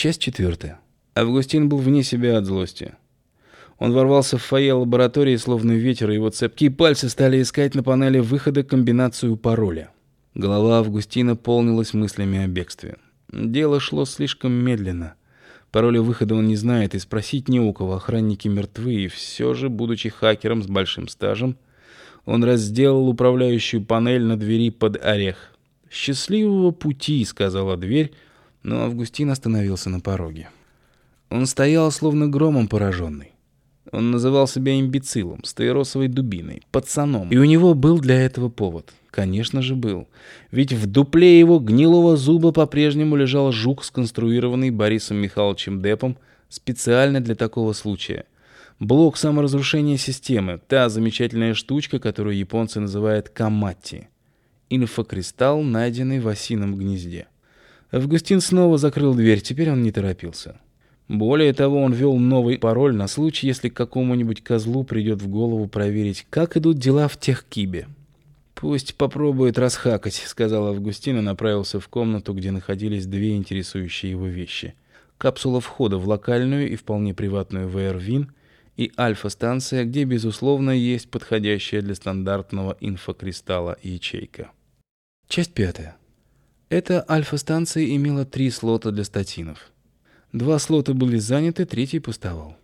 Часть четвертая. Августин был вне себя от злости. Он ворвался в фойе лаборатории, словно ветер, и его цепкие пальцы стали искать на панели выхода комбинацию пароля. Голова Августина полнилась мыслями о бегстве. Дело шло слишком медленно. Пароля выхода он не знает, и спросить не у кого, охранники мертвы, и все же, будучи хакером с большим стажем, он разделал управляющую панель на двери под орех. «Счастливого пути», — сказала дверь, но Августин остановился на пороге. Он стоял, словно громом пораженный. Он называл себя имбецилом, стаиросовой дубиной, пацаном. И у него был для этого повод. Конечно же, был. Ведь в дупле его гнилого зуба по-прежнему лежал жук, сконструированный Борисом Михайловичем Депом специально для такого случая. Блок саморазрушения системы, та замечательная штучка, которую японцы называют каматти. Инфокристалл, найденный в осином гнезде. Августин снова закрыл дверь, теперь он не торопился. Более того, он ввел новый пароль на случай, если какому-нибудь козлу придет в голову проверить, как идут дела в техкибе. «Пусть попробует расхакать», — сказал Августин и направился в комнату, где находились две интересующие его вещи. Капсула входа в локальную и вполне приватную ВР-ВИН и альфа-станция, где, безусловно, есть подходящая для стандартного инфокристалла ячейка. Часть пятая. Эта альфа-станция имела три слота для статинов. Два слота были заняты, третий пустовал.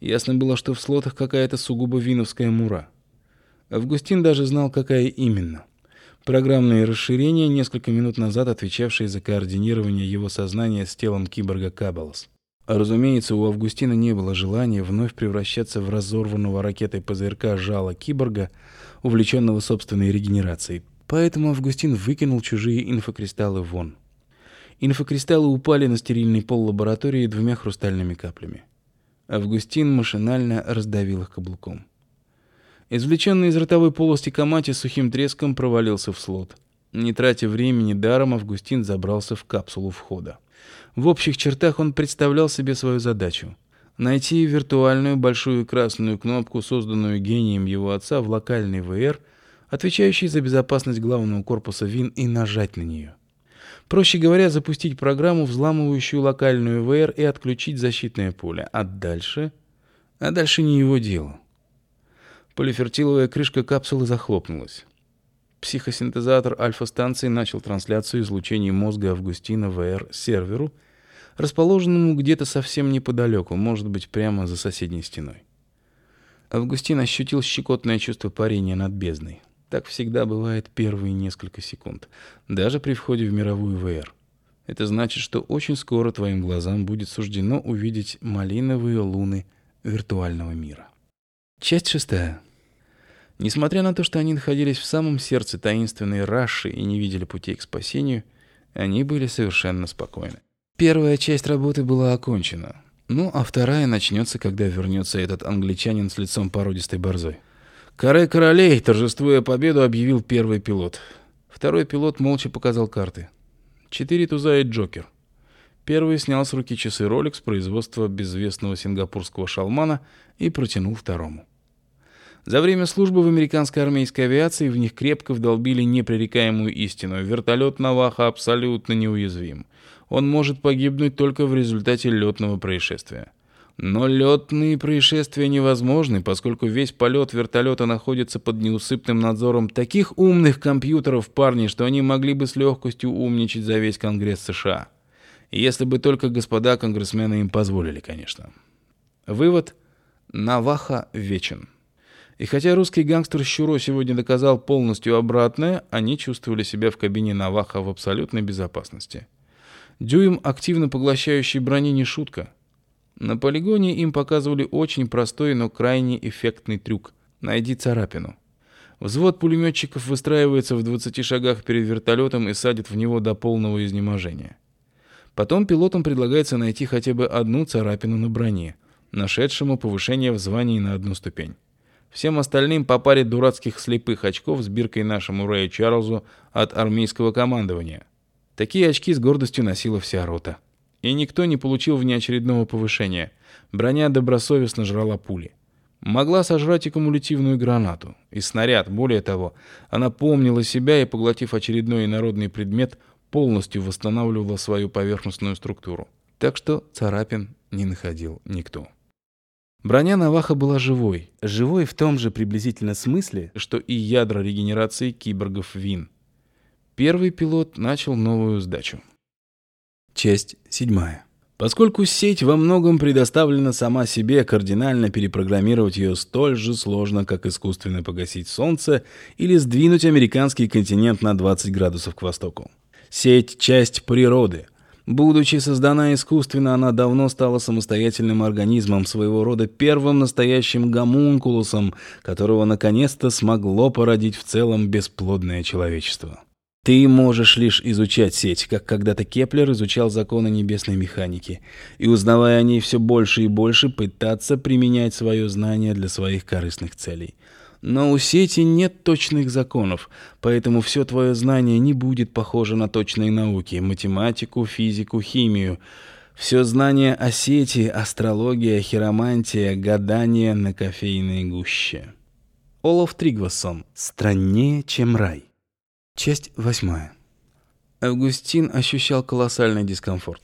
Ясно было, что в слотах какая-то сугубо виновская мура. Августин даже знал, какая именно. Программные расширения, несколько минут назад отвечавшие за координирование его сознания с телом киборга Кабалос. Разумеется, у Августина не было желания вновь превращаться в разорванного ракетой ПЗРК жала киборга, увлеченного собственной регенерацией. Поэтому Августин выкинул чужие инфокристаллы вон. Инфокристаллы упали на стерильный пол лаборатории двумя хрустальными каплями. Августин машинально раздавил их каблуком. Извлеченный из ротовой полости Камати сухим треском провалился в слот. Не тратя времени даром, Августин забрался в капсулу входа. В общих чертах он представлял себе свою задачу — найти виртуальную большую красную кнопку, созданную гением его отца в локальный ВР, отвечающий за безопасность главного корпуса ВИН, и нажать на нее. Проще говоря, запустить программу, взламывающую локальную ВР и отключить защитное поле. А дальше? А дальше не его дело. Полифертиловая крышка капсулы захлопнулась. Психосинтезатор альфа-станции начал трансляцию излучений мозга Августина ВР серверу, расположенному где-то совсем неподалеку, может быть, прямо за соседней стеной. Августин ощутил щекотное чувство парения над бездной. Так всегда бывает первые несколько секунд, даже при входе в мировую ВР. Это значит, что очень скоро твоим глазам будет суждено увидеть малиновые луны виртуального мира. Часть шестая. Несмотря на то, что они находились в самом сердце таинственной Раши и не видели путей к спасению, они были совершенно спокойны. Первая часть работы была окончена. Ну, а вторая начнется, когда вернется этот англичанин с лицом породистой борзой. Каре королей, торжествуя победу, объявил первый пилот. Второй пилот молча показал карты. Четыре туза и Джокер. Первый снял с руки часы Rolex производства безвестного сингапурского шалмана и протянул второму. За время службы в американской армейской авиации в них крепко вдолбили непререкаемую истину. Вертолет Наваха абсолютно неуязвим. Он может погибнуть только в результате летного происшествия. Но летные происшествия невозможны, поскольку весь полет вертолета находится под неусыпным надзором таких умных компьютеров, парни, что они могли бы с легкостью умничать за весь Конгресс США. Если бы только господа конгрессмены им позволили, конечно. Вывод. Наваха вечен. И хотя русский гангстер Щуро сегодня доказал полностью обратное, они чувствовали себя в кабине Наваха в абсолютной безопасности. Дюйм, активно поглощающий брони, не шутка. На полигоне им показывали очень простой, но крайне эффектный трюк. Найди царапину. Взвод пулеметчиков выстраивается в 20 шагах перед вертолетом и садит в него до полного изнеможения. Потом пилотам предлагается найти хотя бы одну царапину на броне, нашедшему повышение в звании на одну ступень. Всем остальным по паре дурацких слепых очков с биркой нашему Рэю Чарльзу от армейского командования. Такие очки с гордостью носила вся рота. И никто не получил внеочередного повышения. Броня добросовестно жрала пули. Могла сожрать и кумулятивную гранату, и снаряд. Более того, она помнила себя и, поглотив очередной инородный предмет, полностью восстанавливала свою поверхностную структуру. так что царапин не находил никто. Броня Наваха была живой. Живой в том же приблизительно смысле, что и ядра регенерации киборгов Вин. Первый пилот начал новую сдачу. Часть седьмая. Поскольку сеть во многом предоставлена сама себе, кардинально перепрограммировать ее столь же сложно, как искусственно погасить Солнце или сдвинуть американский континент на 20 градусов к востоку. Сеть — часть природы — Будучи создана искусственно, она давно стала самостоятельным организмом, своего рода первым настоящим гомункулусом, которого наконец-то смогло породить в целом бесплодное человечество. Ты можешь лишь изучать сеть, как когда-то Кеплер изучал законы небесной механики, и, узнавая о ней все больше и больше, пытаться применять свое знание для своих корыстных целей. Но у сети нет точных законов, поэтому все твое знание не будет похоже на точные науки, математику, физику, химию. Все знание о сети, астрология, хиромантия, гадание на кофейной гуще. Олаф Тригвассон. Страннее, чем рай. Часть восьмая. Августин ощущал колоссальный дискомфорт.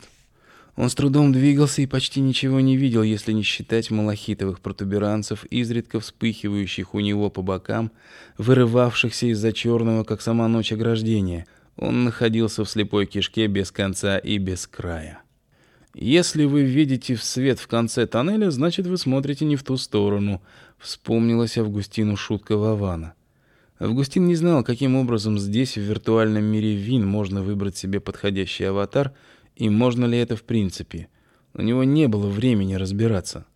Он с трудом двигался и почти ничего не видел, если не считать малахитовых протуберанцев, изредка вспыхивающих у него по бокам, вырывавшихся из-за черного, как сама ночь ограждения. Он находился в слепой кишке без конца и без края. Если вы видите свет в конце тоннеля, значит, вы смотрите не в ту сторону, вспомнилась Августину шутка Вавана. Августин не знал, каким образом здесь, в виртуальном мире Вин, можно выбрать себе подходящий аватар — и можно ли это в принципе. У него не было времени разбираться.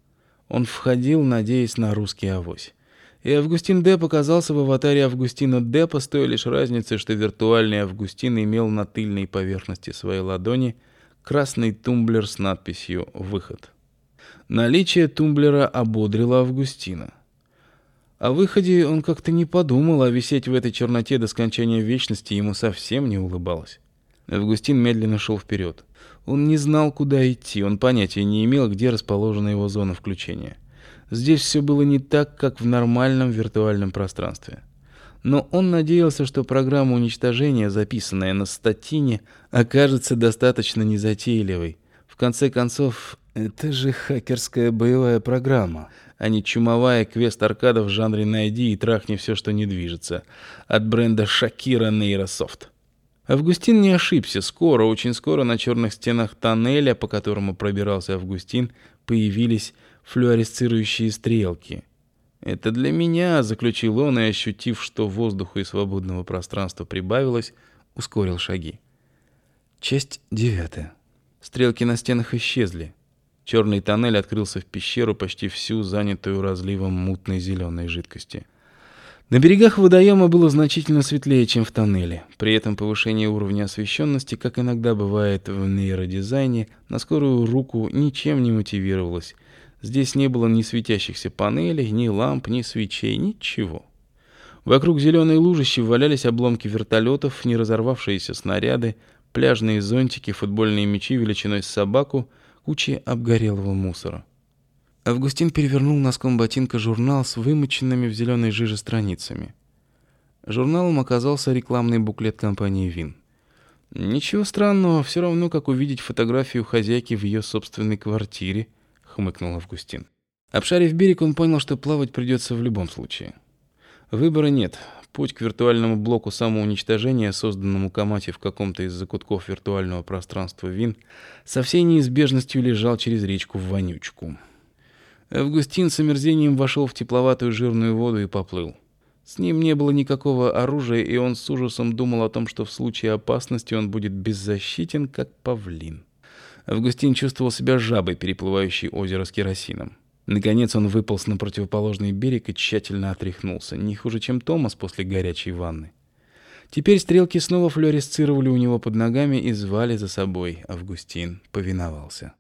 Он входил, надеясь на русский авось. И Августин Д показался в аватаре Августина Д по той лишь разнице, что виртуальный Августин имел на тыльной поверхности своей ладони красный тумблер с надписью «Выход». Наличие тумблера ободрило Августина. О выходе он как-то не подумал, а висеть в этой черноте до скончания вечности ему совсем не улыбалось. Августин медленно шел вперед. Он не знал, куда идти, он понятия не имел, где расположена его зона включения. Здесь все было не так, как в нормальном виртуальном пространстве. Но он надеялся, что программа уничтожения, записанная на статине, окажется достаточно незатейливой. В конце концов, это же хакерская боевая программа, а не чумовая квест-аркада в жанре «найди и трахни все, что не движется» от бренда Shakira Neirosoft. Августин не ошибся. Скоро, очень скоро на черных стенах тоннеля, по которому пробирался Августин, появились флюоресцирующие стрелки. «Это для меня», — заключил он, и, ощутив, что воздуха и свободного пространства прибавилось, ускорил шаги. Часть девятая. Стрелки на стенах исчезли. Черный тоннель открылся в пещеру, почти всю занятую разливом мутной зеленой жидкости. На берегах водоема было значительно светлее, чем в тоннеле. При этом повышение уровня освещенности, как иногда бывает в нейродизайне, на скорую руку ничем не мотивировалось. Здесь не было ни светящихся панелей, ни ламп, ни свечей, ничего. Вокруг зеленой лужищи валялись обломки вертолетов, не разорвавшиеся снаряды, пляжные зонтики, футбольные мячи величиной с собаку, куча обгорелого мусора. Августин перевернул носком ботинка журнал с вымоченными в зеленой жиже страницами. Журналом оказался рекламный буклет компании «Вин». «Ничего странного, все равно, как увидеть фотографию хозяйки в ее собственной квартире», — хмыкнул Августин. Обшарив берег, он понял, что плавать придется в любом случае. Выбора нет. Путь к виртуальному блоку самоуничтожения, созданному Камати в каком-то из закутков виртуального пространства Вин, со всей неизбежностью лежал через речку в Вонючку. Августин с омерзением вошел в тепловатую жирную воду и поплыл. С ним не было никакого оружия, и он с ужасом думал о том, что в случае опасности он будет беззащитен, как павлин. Августин чувствовал себя жабой, переплывающей озеро с керосином. Наконец он выполз на противоположный берег и тщательно отряхнулся, не хуже, чем Томас после горячей ванны. Теперь стрелки снова флуоресцировали у него под ногами и звали за собой. Августин повиновался.